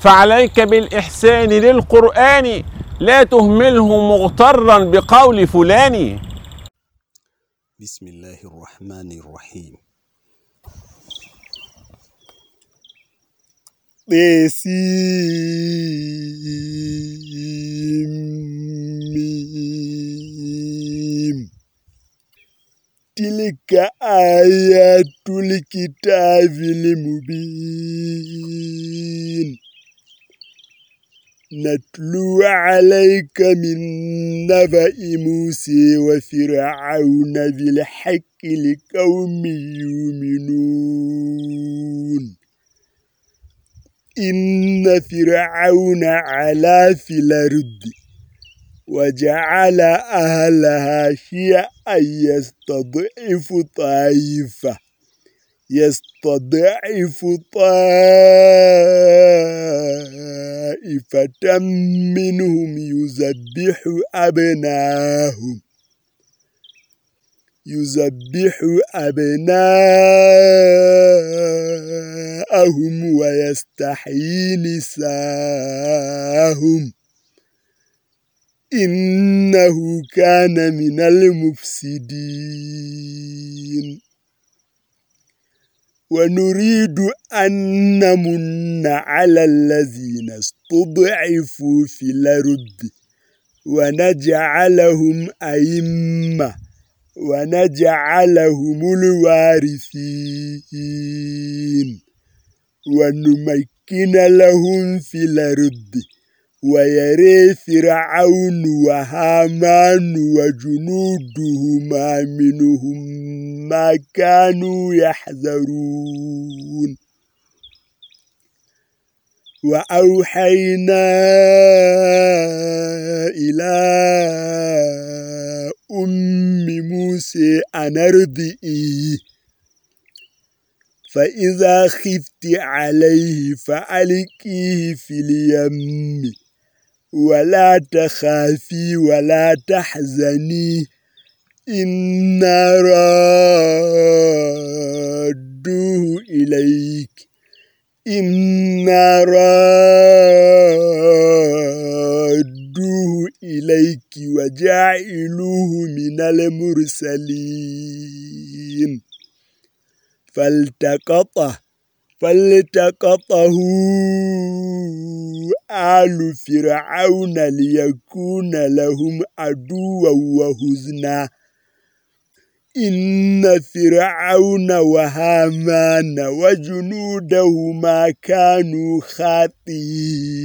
فعليك بالإحسان للقرآن لا تهمله مغترا بقول فلان. بسم الله الرحمن الرحيم. بسيم تلك آيات الكتاب المبين. نتلو عليك من نبأ موسى وفرعون بالحق لقوم يؤمنون. إن فرعون علا في الأرض وجعل أهلها شيعا يستضعف طائفة. يستضعف طائفة منهم يذبح أبناهم. يذبح أبناءهم ويستحيي نساءهم إنه كان من المفسدين. ونريد أن نمن على الذين استضعفوا في الأرض ونجعلهم أئمة ونجعلهم الوارثين ونمكن لهم في الأرض ويري فرعون وهامان وجنودهما منهم ما كانوا يحذرون. وأوحينا إلى أم موسى أن أرضئيه فإذا خفت عليه فألقيه في اليم. ولا تخافي ولا تحزني. إنا رادوه إليك. إنا رادوه إليك وجعلوه من المرسلين. فالتقطه فالتقطه آل فرعون ليكون لهم عدوا وهزنا إن فرعون وهامان وجنودهما كانوا خاطئين.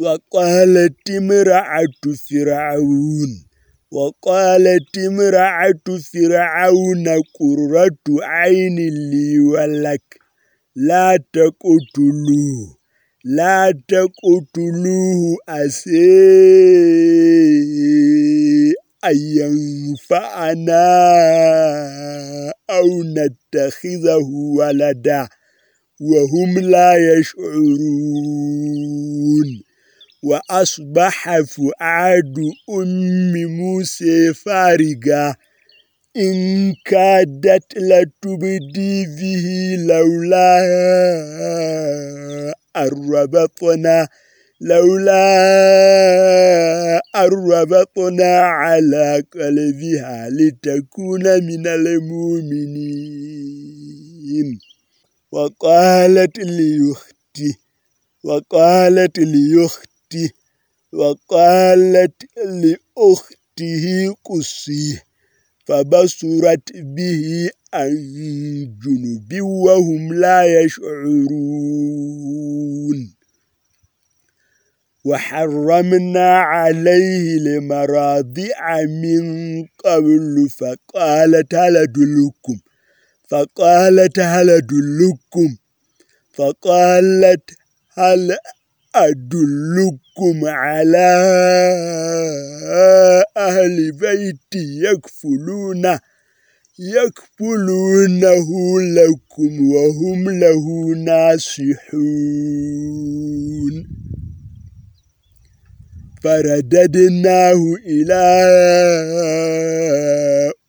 وقالت امرأة فرعون وقالت امرأة فرعون قرة عين لي ولك. لا تقتلوه لا تقتلوه أسي أن ينفعنا أو نتخذه ولدا. وهم لا يشعرون. وأصبح فؤاد أم موسى فارغا إن كادت لتبدي به لولا أربطنا لولا أربطنا على قلبها لتكون من المؤمنين. وقالت ليختي وقالت ليختي وقالت لأخته قصيه فبصرت به عن جنب وهم لا يشعرون. وحرمنا عليه لمراضع من قبل فقالت هل أدلكم؟ فقالت هل أدلكم؟ فقالت هل أدلكم على أهل بيت يكفلونه يكفلونه لكم وهم له ناصحون. فرددناه إلى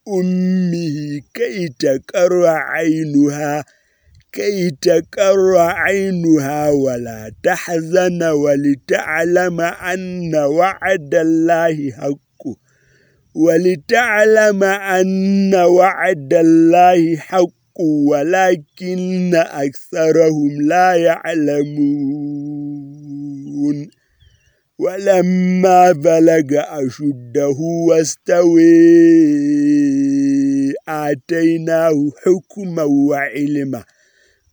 أمه كي تقر عينها. كي تقر عينها ولا تحزن ولتعلم أن وعد الله حق. ولتعلم أن وعد الله حق ولكن أكثرهم لا يعلمون. ولما بلغ أشده واستوي آتيناه حكما وعلما.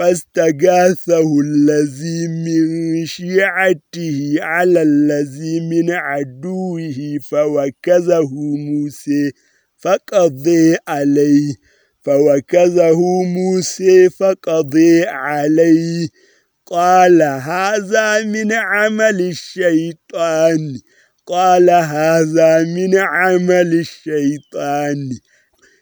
فاستغاثه الذي من شيعته على الذي من عدوه فوكزه موسى فقضي عليه فوكزه موسى فقضي عليه. قال هذا من عمل الشيطان. قال هذا من عمل الشيطان.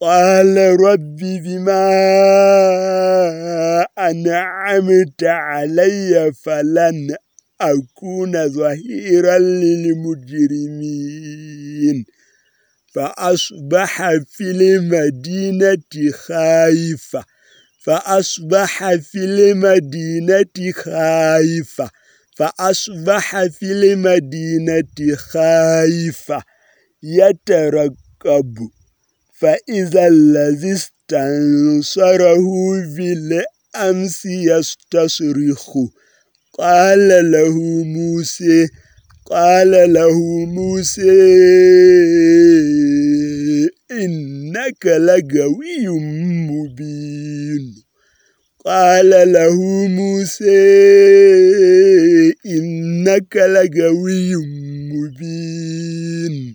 قال رب بما أنعمت علي فلن أكون ظهيرا للمجرمين. فأصبح في المدينة خائفة فأصبح في المدينة خائفة فأصبح في المدينة خائفة يترقب فإذا الذي استنصره بالأمس يستصرخ. قال له موسى قال له موسى إنك لقوي مبين. قال له موسى إنك لقوي مبين.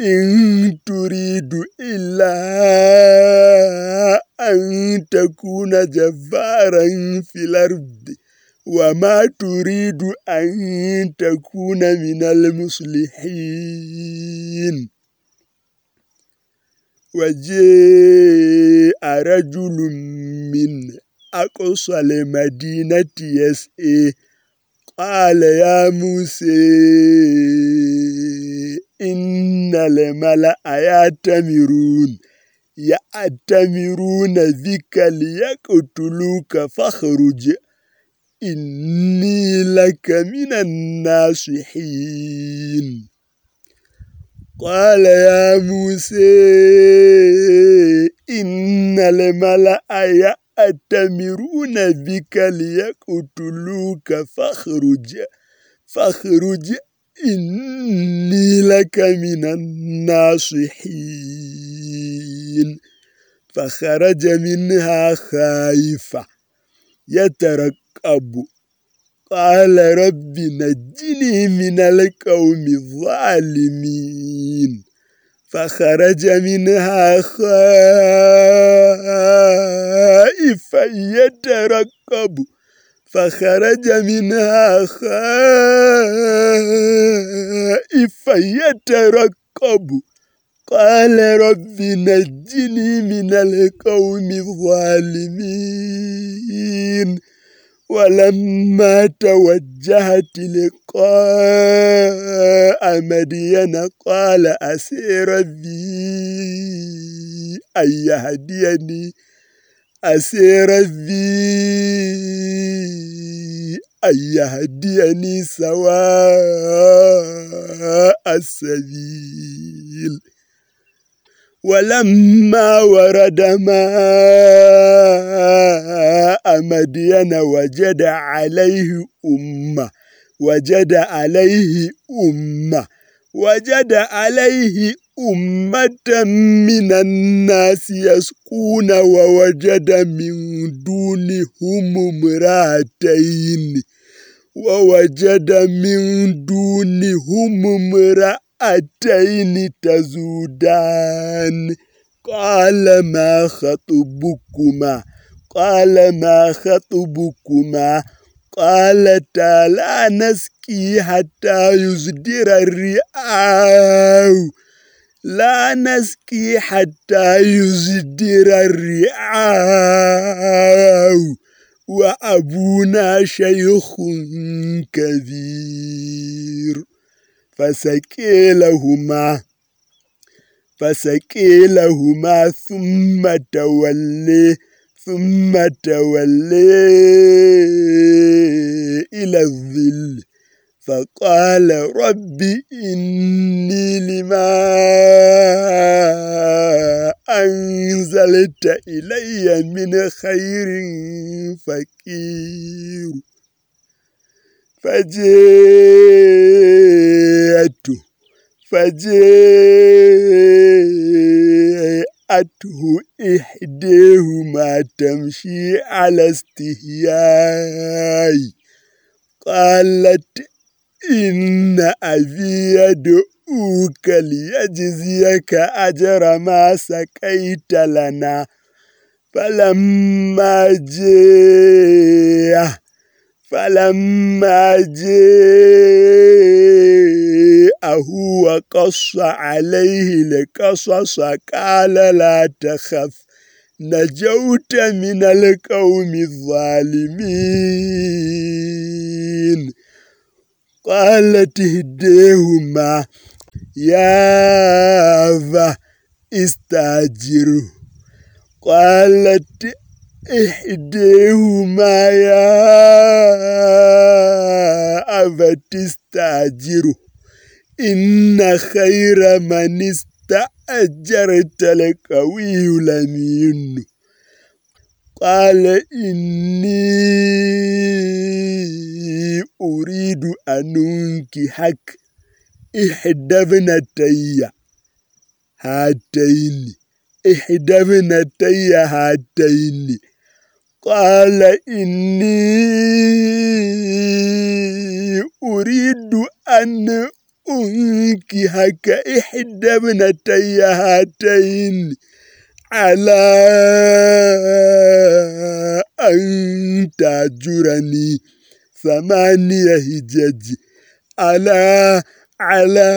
إن تريد إلا أن تكون جبارا في الأرض وما تريد أن تكون من المصلحين وجاء رجل من أقصى المدينة يسئ قال يا موسى إن الملأ يأتمرون يأتمرون بك ليقتلوك فاخرج إني لك من الناصحين قال يا موسى إن الملأ يأتمرون بك ليقتلوك فاخرج فاخرج إني لك من الناصحين. فخرج منها خائفا يترقب قال رب نجني من القوم الظالمين. فخرج منها خائفا يترقب فخرج منها خائفا يترقب قال رب نجني من القوم الظالمين. ولما توجه تلقاء مدين قال أسير بي أن يهديني أسير بي أن يهديني سواء السبيل. ولما ورد ماء مدين وجد عليه أمة وجد عليه أمة وجد عليه أمة من الناس يسقون ووجد من دونهم امرأتين ووجد من دونهم امرأتين أتين تزودان قال ما خطبكما قال ما خطبكما قالتا لا نسقي حتى يزدر الرعاء لا نسقي حتى يزدر الرعاء وأبونا شيخ كبير. فسقي لهما فسقي لهما ثم تولي ثم تولي إلى الظل. فقال رب إني لما أنزلت إلي من خير فقير. فجئته فجاءته إحداهما تمشي على استهياء قالت إن أبي ليجزيك أجر ما سقيت لنا. فلما جاء فلما جاءه وقص عليه لقصص قال لا تخف نجوت من القوم الظالمين. قالت هديهما يا ذا استاجره قالت إحديهما يا أبت استاجره إن خير من استأجرت القوي لمين قال إني أريد أن أنكحك إحدى ابنتي. هاتين. إحدى ابنتي هاتين. قال إني أريد أن أنكحك إحدى ابنتي هاتين. على أن تأجرني. ثمانية هجج على على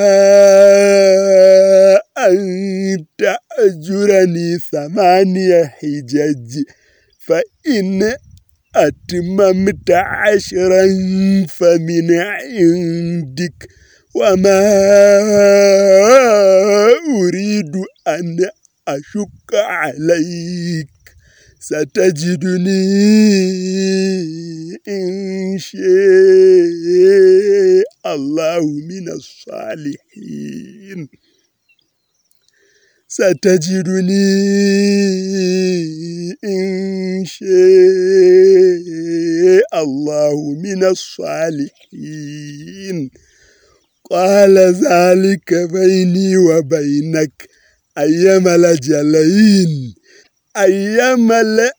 أن تأجرني. ثمانية حجج فإن أتممت عشرا فمن عندك. وما أريد أن أشك عليك ستجدني إن شاء الله من الصالحين. ستجدني إن شاء الله من الصالحين. قال ذلك بيني وبينك أيما الأجلين أيما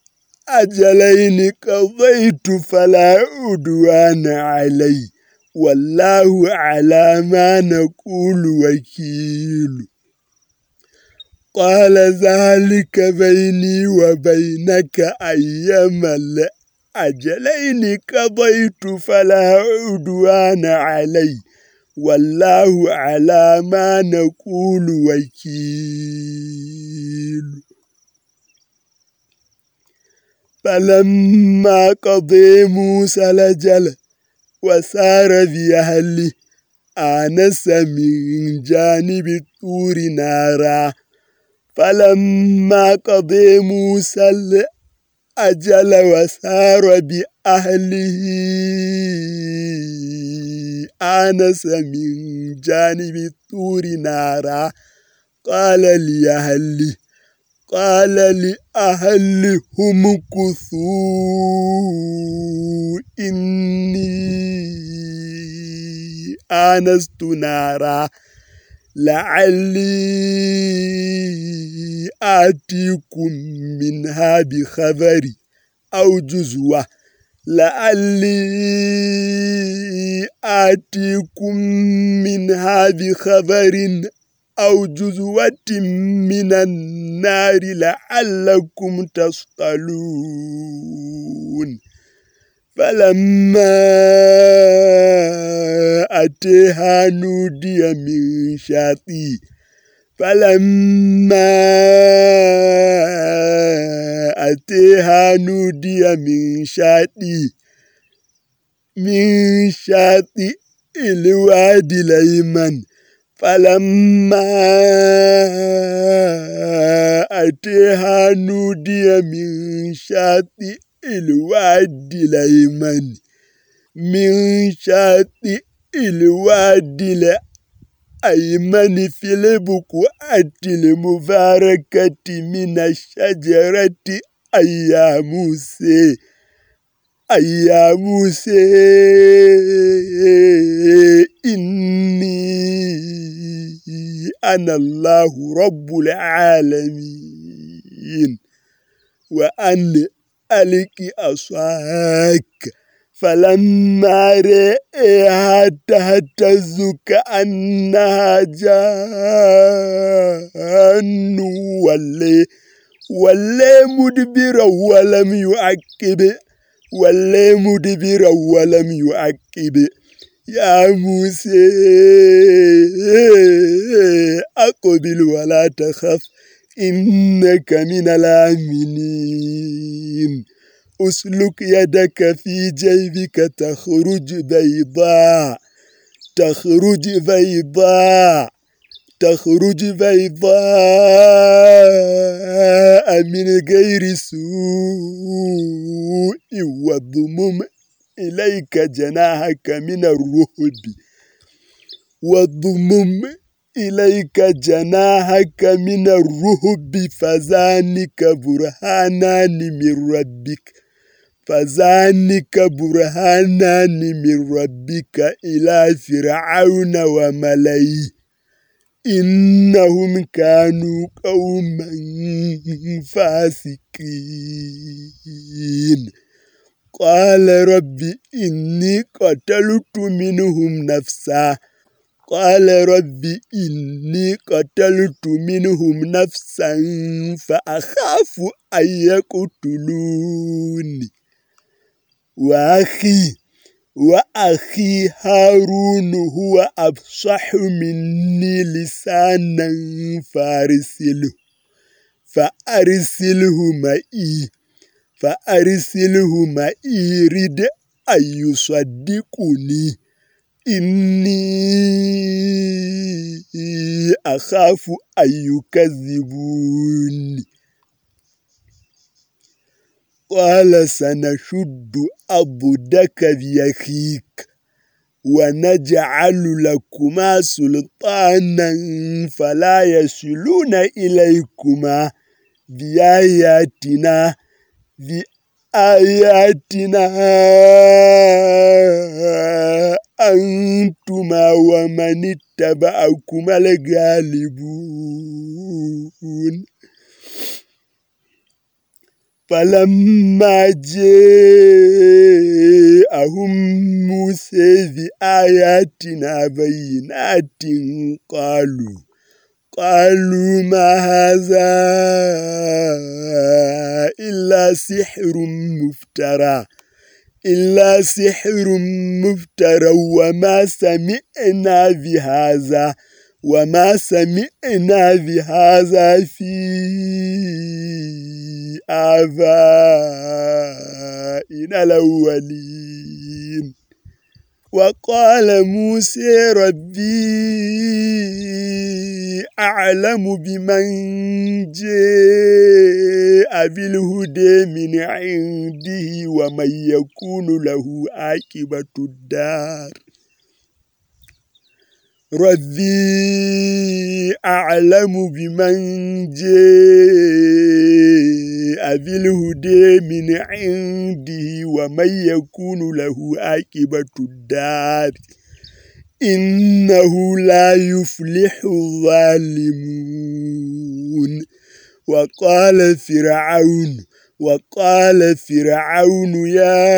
الأجلين قضيت فلا عدوان علي والله على ما نقول وكيل قال ذلك بيني وبينك أيما الأجلين قضيت فلا عدوان علي والله على ما نقول وكيل. فلما قضي موسى لجل وسار بأهله آنس من جانب الطور نارا. فلما قضي موسى الأجل وسار بأهله آنس من جانب الطور نارا. قال لأهله قال لأهلهم كثوا إني آنست نارا. لعلي آتيكم منها بخبر أو جزوة. لعلي آتيكم منها بخبر أو جزوة من النار لعلكم تصطلون. فلما أتيها نودي من شاطئ فلما أتيها نودي من شاطئ من شاطئ الوادي الأيمن فلما أتيها نودي من شاطئ الوادي الأيمن من شاطئ الوادي الأيمن في البقعة المباركة من الشجرة أي موسى أي موسى إني أنا الله رب العالمين وأن ألك أصاك فلما رأيها تهتز كأنها جان ولي ولي مدبرا ولم يعقب ولي مدبرا ولم يعقب يا موسى أقبل ولا تخف إنك من الآمنين أسلك يدك في جيبك تخرج بيضاء تخرج بيضاء تخرج بيضاء من غير سوء وضمم إليك جناحك من الرهب. وضمم إليك جناحك من الرهب. فذانك برهانان من ربك. فذانك برهانان من ربك إلى فرعون وملئه إنهم كانوا قوما فاسقين قال رب إني قتلت منهم نفسا قال رب إني قتلت منهم نفسا فأخاف أن يقتلون وأخي وأخي هارون هو أفصح مني لسانا فارسله فأرسله معي فأرسله معي رد أن يصدقني. إني أخاف أن يكذبون قال سنشد أبدك بيخيك ونجعل لكما سلطانا فلا يصلون إليكما بآياتنا آياتنا أنتما ومن اتبعكما الغالبون فلما جاءهم موسى بآياتنا بينات قالوا قالوا ما هذا إلا سحر مفترى إلا سحر مفترى وما سمعنا بهذا وما سمعنا بهذا في آبائنا الأولين وقال موسى ربي أعلم بمن جاء بالهدى من عنده ومن يكون له عاقبة الدار ربي أعلم بمن جاء بالهدى من عنده ومن يكون له عاقبة الدار إنه لا يفلح الظالمون وقال فرعون وقال فرعون يا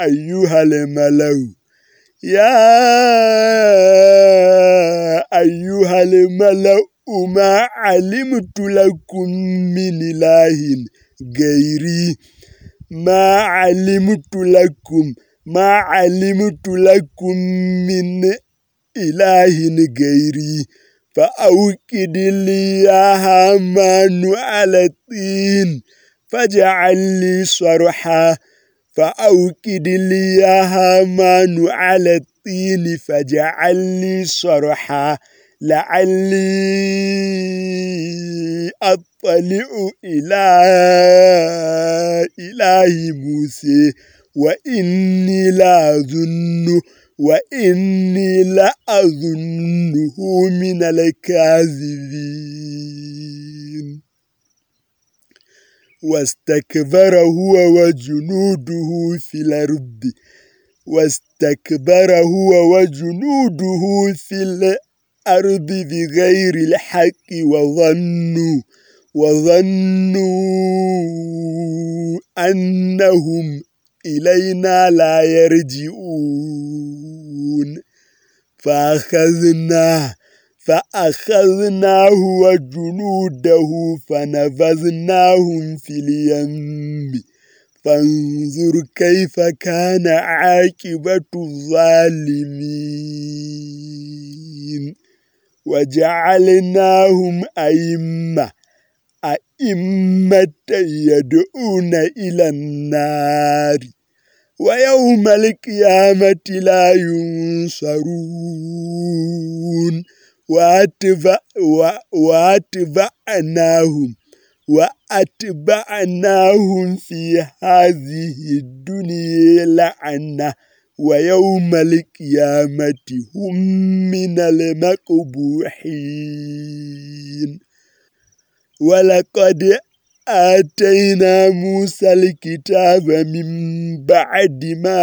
أيها الملأ يا أيها الملأ ما علمت لكم من إله غيري. ما علمت لكم ما علمت لكم من إله غيري. فأوكد لي يا هامان على الطين فاجعل لي صرحا. فأوكد لي هامان على الطين فاجعل لي صرحا. لعلي أطلع إلى إله موسى. وإني لا أظن وإني لا أظنه من الكاذبين. واستكبر هو وجنوده في الأرض. واستكبر هو وجنوده في الأرض بغير الحق وظنوا وظنوا أنهم إلينا لا يرجعون. فأخذناه فأخذناه وجنوده فنفذناهم في اليم. فانظر كيف كان عاقبة الظالمين. وجعلناهم أئمة. أئمة يدعون إلى النار. ويوم القيامة لا ينصرون. واتبع واتبعناهم واتبعناهم في هذه الدنيا لعنة ويوم القيامة هم من المقبوحين ولقد آتينا موسى الكتاب من بعد ما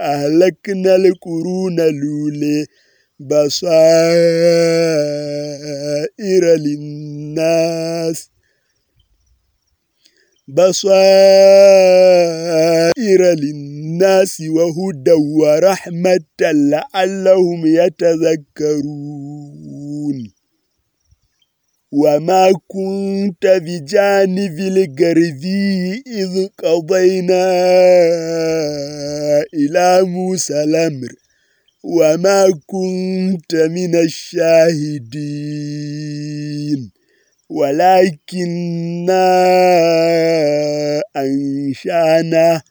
أهلكنا القرون الأولى بصائر للناس. بصائر للناس وهدى ورحمة لعلهم يتذكرون. وما كنت بجانب الغربي إذ قضينا إلى موسى الأمر. وما كنت من الشاهدين ولكننا أنشانا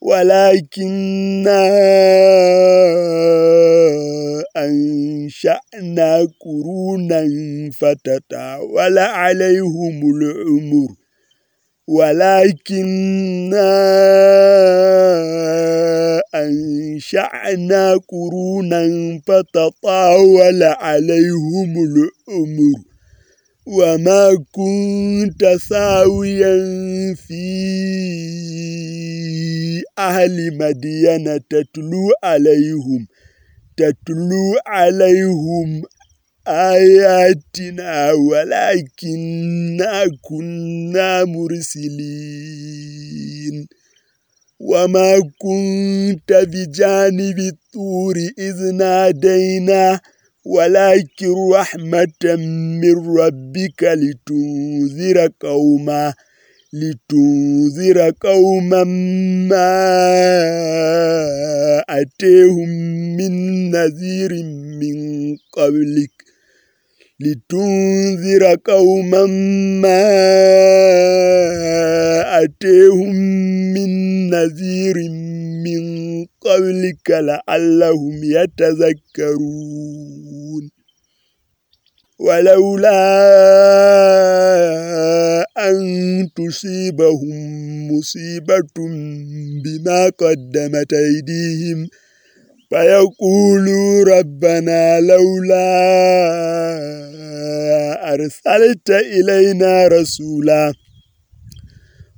ولكننا أنشأنا قرونا فتتاول عليهم العمر ولكننا أنشأنا قرونا فتطاول عليهم العمر وما كنت ساويا في أهل مدين تتلو عليهم تتلو عليهم آياتنا ولكننا كنا مرسلين. وما كنت بجانب الطور إذ نادينا ولكن رحمة من ربك لتنذر قوما لتنذر قوما ما أتيهم من نذير من قبلك. لتنذر قوما ما أتيهم من نذير من قبلك لعلهم يتذكرون ولولا أن تصيبهم مصيبة بما قدمت أيديهم فيقولوا ربنا لولا أرسلت إلينا رسولا.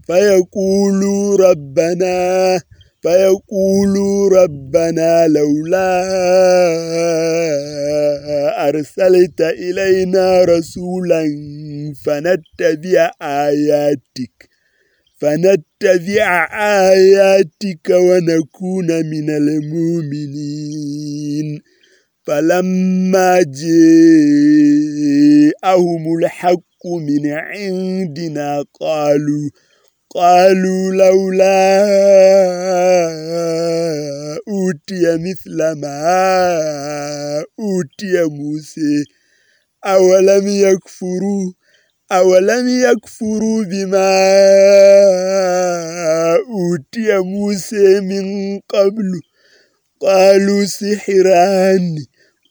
فيقولوا ربنا فيقولوا ربنا لولا أرسلت إلينا رسولا فنتبع آياتك. فنتبع آياتك ونكون من المؤمنين فلما جاءهم الحق من عندنا قالوا قالوا لولا أوتي مثل ما أوتي موسى أولم يكفروا أولم يكفروا بما أوتي موسى من قبل؟ قالوا سحران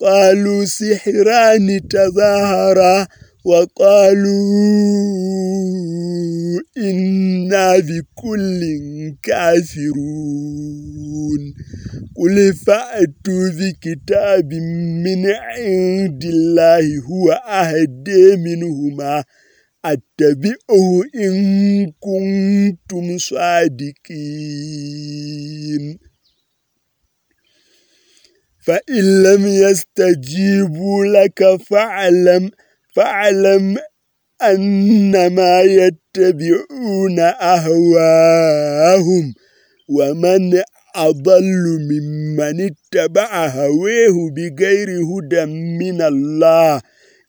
قالوا سحران تظاهرا وقالوا إنا بكل كافرون. قل فأتوا بكتاب من عند الله هو أهدي منهما. أتبعه إن كنتم صادقين. فإن لم يستجيبوا لك فاعلم فاعلم أنما يتبعون أهواهم ومن أضل ممن اتبع هواه بغير هدى من الله.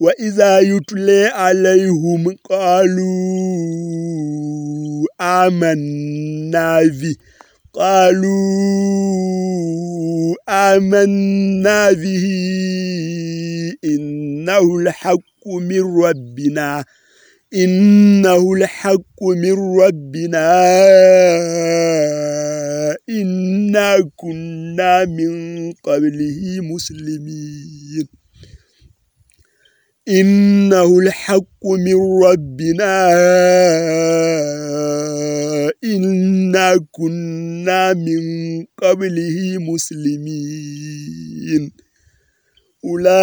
وإذا يتلى عليهم قالوا آمنا به قالوا آمنا به إنه الحق من ربنا إنه الحق من ربنا إنا كنا من قبله مسلمين إنه الحق من ربنا. إنا كنا من قبله مسلمين. أولئك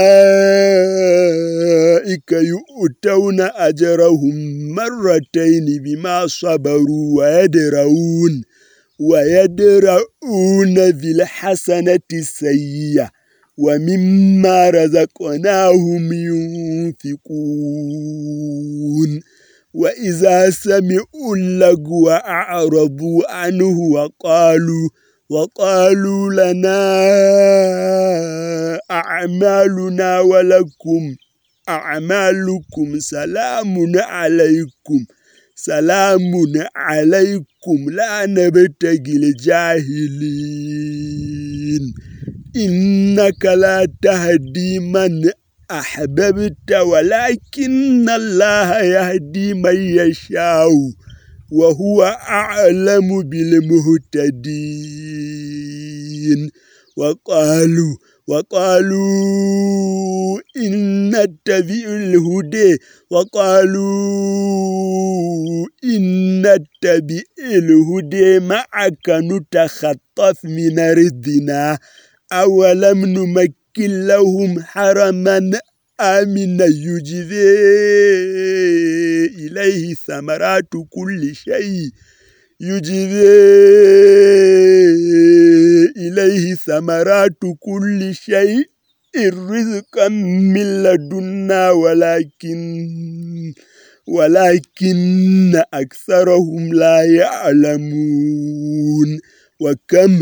يؤتون أجرهم مرتين بما صبروا ويدرؤون ويدرؤون بالحسنة السيئة. ومما رزقناهم ينفقون. وإذا سمعوا اللغو أعرضوا عنه وقالوا وقالوا لنا أعمالنا ولكم أعمالكم سلام عليكم سلام عليكم. لا نبتغي الجاهلين إنك لا تهدي من أحببت ولكن الله يهدي من يشاء وهو أعلم بالمهتدين. وقالوا وقالوا إن نتبع الهدى. وقالوا إن نتبع الهدى معك نتخطف من رزقنا. أولم نمكن لهم حرما آمنا يجزي إليه ثمرات كل شيء؟ يجزي إليه ثمرات كل شيء الرزق من لدنا ولكن ولكن أكثرهم لا يعلمون. وكم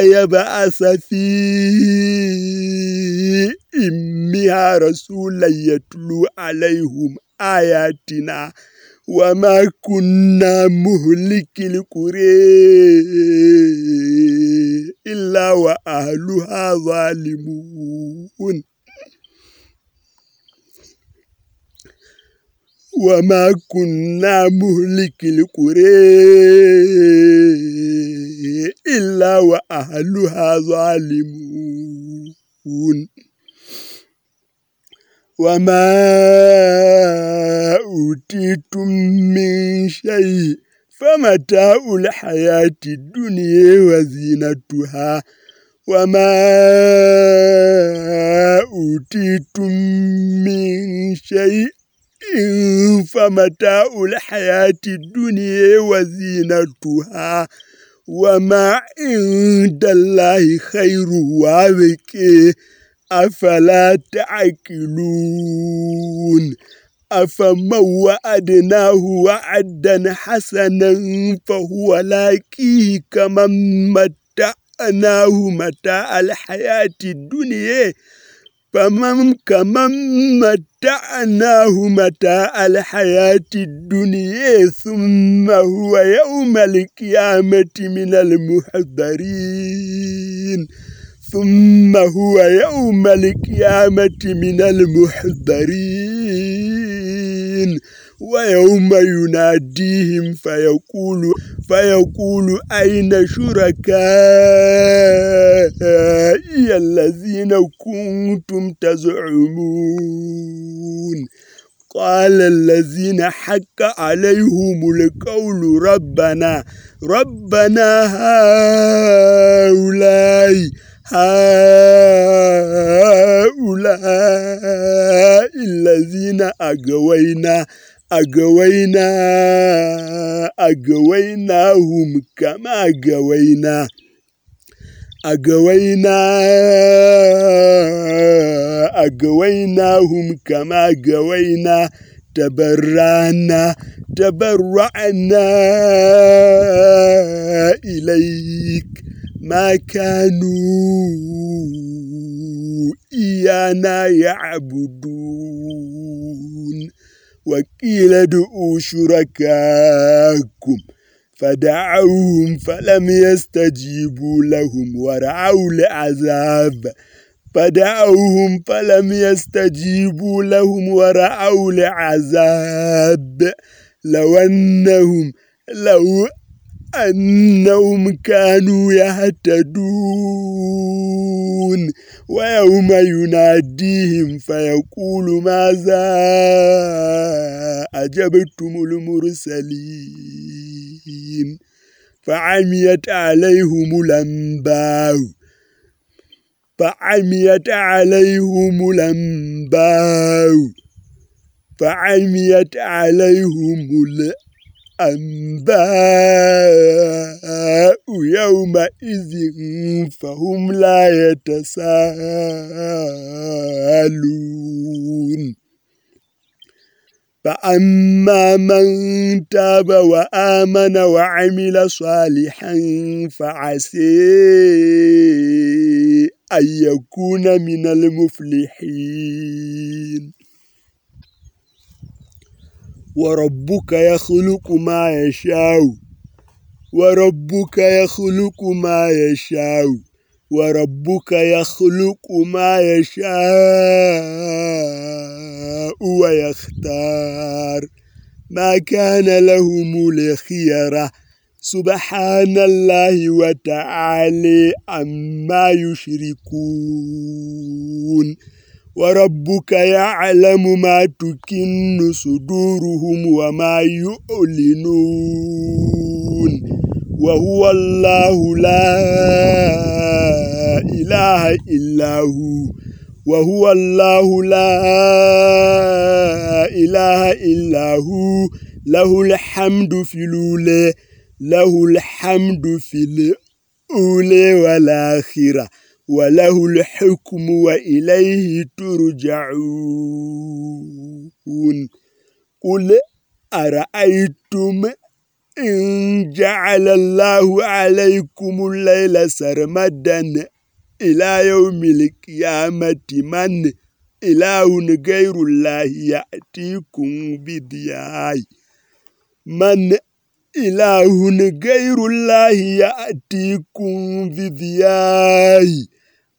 يبعث في إمها رسولا يتلو عليهم آياتنا وما كنا مهلك القرى إلا وأهلها ظالمون وما كنا مهلك القرى إلا وأهلها ظالمون. وما أوتيتم من شيء فمتاع الحياة الدنيا وزينتها. وما أوتيتم من شيء فمتاع الحياة الدنيا وزينتها. وما عند الله خير وابكي أفلا تعقلون؟ أفمن وعدناه وعدا حسنا فهو لاقيه كمن متعناه متاع الحياة الدنيا. فمن كمن متعناه متاع الحياة الدنيا ثم هو يوم القيامة من المحضرين. ثم هو يوم القيامة من المحضرين. ويوم يناديهم فيقول فيقول أين شركائي الذين كنتم تزعمون؟ قال الذين حق عليهم القول ربنا ربنا هؤلاء هؤلاء الذين أغوينا أغوينا أغويناهم كما أغوينا أغوينا أغويناهم كما أغوينا تبرعنا تبرعنا إليك. ما كانوا إيانا يعبدون. وقيل ادعوا شركاءكم فدعوهم فلم يستجيبوا لهم ورعوا العذاب. فدعوهم فلم يستجيبوا لهم ورعوا العذاب. لو أنهم لو أنهم كانوا يهتدون. ويوم يناديهم فيقول ماذا أجبتم المرسلين؟ فعميت عليهم الأنباء. فعميت عليهم الأنباء. فعميت عليهم الأنباء يومئذ فهم لا يتساءلون. فأما من تاب وآمن وعمل صالحا فعسي أن يكون من المفلحين. وربك يخلق ما يشاء. وربك يخلق ما يشاء. وربك يخلق ما يشاء ويختار. ما كان لهم الخيرة سبحان الله وتعالى عما يشركون. وربك يعلم ما تكن صدورهم وما يعلنون. وهو الله لا إله إلا هو. وهو الله لا إله إلا هو. له الحمد في الأولى له الحمد في الأولى والآخرة. وله الحكم وإليه ترجعون قل أرأيتم إن جعل الله عليكم الليل سرمدا إلى يوم القيامة من إله غير الله يأتيكم بدياي من إله غير الله يأتيكم بضياء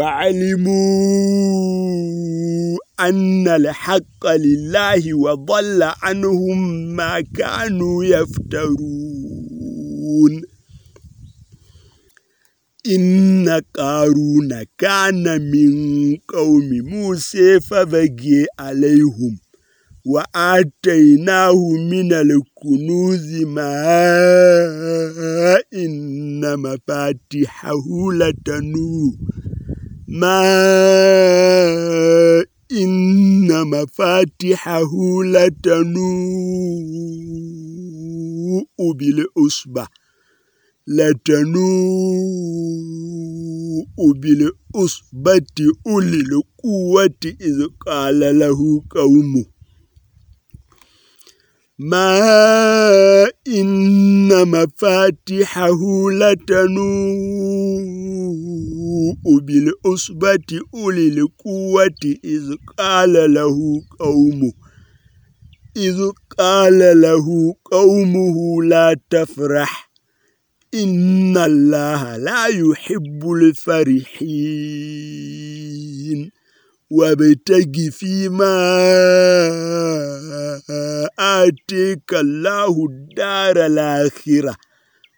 فعلموا أن الحق لله وضل عنهم ما كانوا يفترون. إن قارون كان من قوم موسى فبغي عليهم وآتيناه من الكنوز ما إن مفاتحه لتنوء. ما إن مفاتحه لتنوء بالأصبع لتنوء بالأصبة أولي القوة إذ قال له قومه ما إن مفاتحه لتنوء بالأصبة أولي القوة إذ قال له قومه إذ قال له قومه لا تفرح إن الله لا يحب الفرحين وابتغ فيما آتيك الله الدار الآخرة.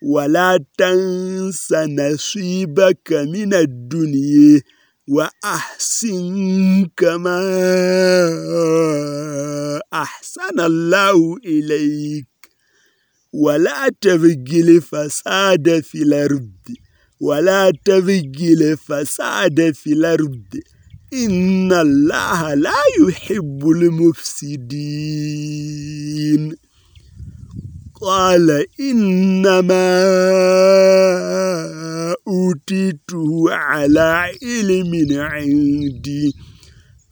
ولا تنس نصيبك من الدنيا وأحسن كما أحسن الله إليك. ولا تبغي الفساد في الأرض. ولا تبغي الفساد في الأرض. إن الله لا يحب المفسدين قال إنما أوتيته على علم عندي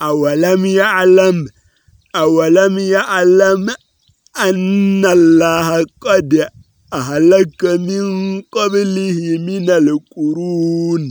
أولم يعلم أولم يعلم أن الله قد أهلك من قبله من القرون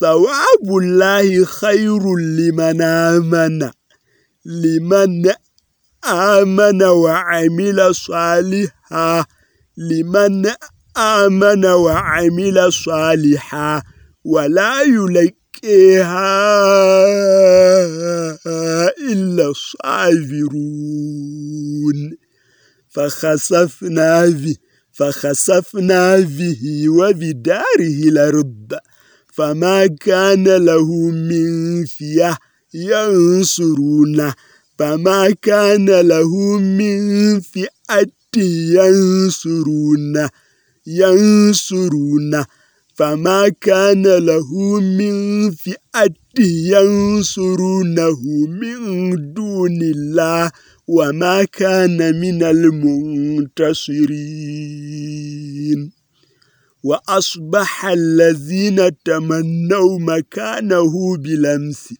ثواب الله خير لمن آمن. لمن آمن وعمل صالحا. لمن آمن وعمل صالحا ولا يلقيها إلا الصابرون. فخسفنا به فخسفنا به وبداره الأرض. فما كان له من فية ينصرون. فما كان له من فئة ينصرون. ينصرون. فما كان له من فئة ينصرونه من دون الله. وما كان من المنتصرين. وأصبح الذين تمنوا مكانه بلمس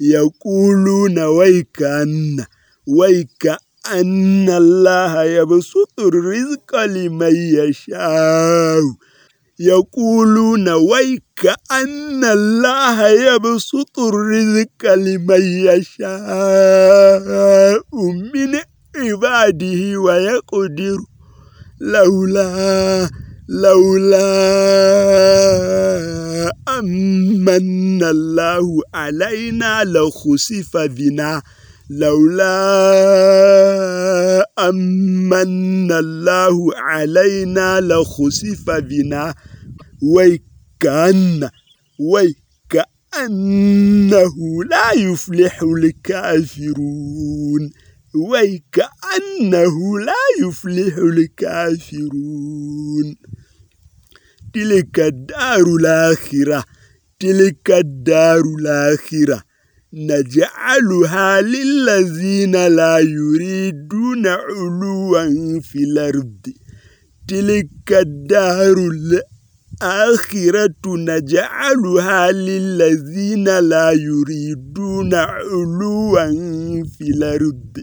يقولون ويكأن ويكأن الله يبسط الرزق لمن يشاء. يقولون ويكأن الله يبسط الرزق لمن يشاء من عباده ويقدر. لولا لولا أمن الله علينا لخسف بنا. لولا أمن الله علينا لخسف بنا. ويكأن ويكأنه لا يفلح الكافرون. ويكأنه لا يفلح الكافرون. تلك الدار الآخرة تلك الدار الآخرة. نجعلها للذين لا يريدون علوا في الأرض. تلك الدار الآخرة نجعلها للذين لا يريدون علوا في الأرض.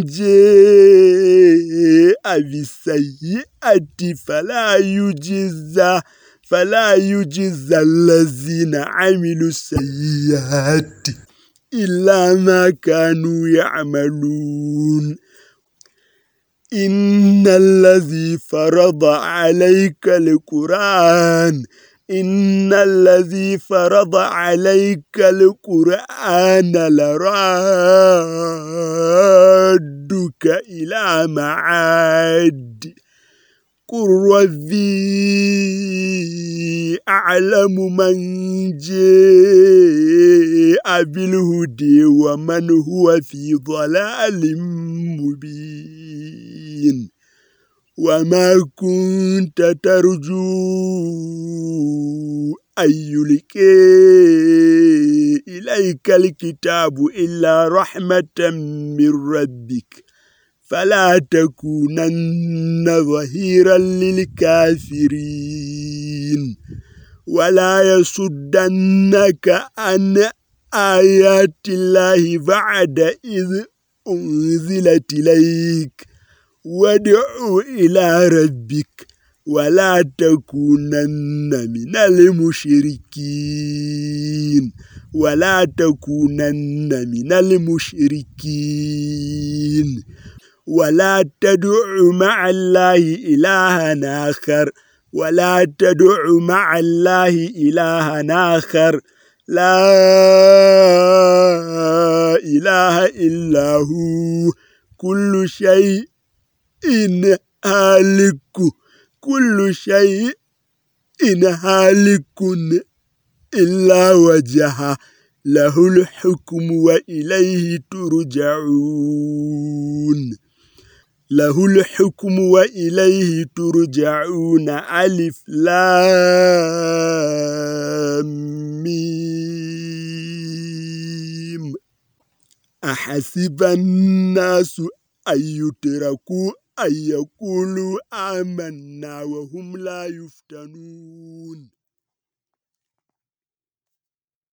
جاء بالسيئة فلا يجزى فلا يجزى الذين عملوا السيئات إلا ما كانوا يعملون. إن الذي فرض عليك القرآن إن الذي فرض عليك القرآن لرادك إلى معاد قل ربي أعلم من جاء بالهدي ومن هو في ضلال مبين وما كنت ترجو أن يلقي إليك الكتاب إلا رحمة من ربك. فلا تكونن ظهيرا للكافرين. ولا يصدنك عن آيات الله بعد إذ أنزلت إليك. وادع إلى ربك ولا تكونن من المشركين ولا تكونن من المشركين ولا تدع مع الله إلها آخر ولا تدع مع الله إلها آخر. لا إله إلا هو. كل شيء هالك كل شيء هالك إلا وجهه له الحكم وإليه ترجعون. له الحكم وإليه ترجعون. ألف لام ميم. أحسب الناس أن يتركوا أن يقولوا آمنا وهم لا يفتنون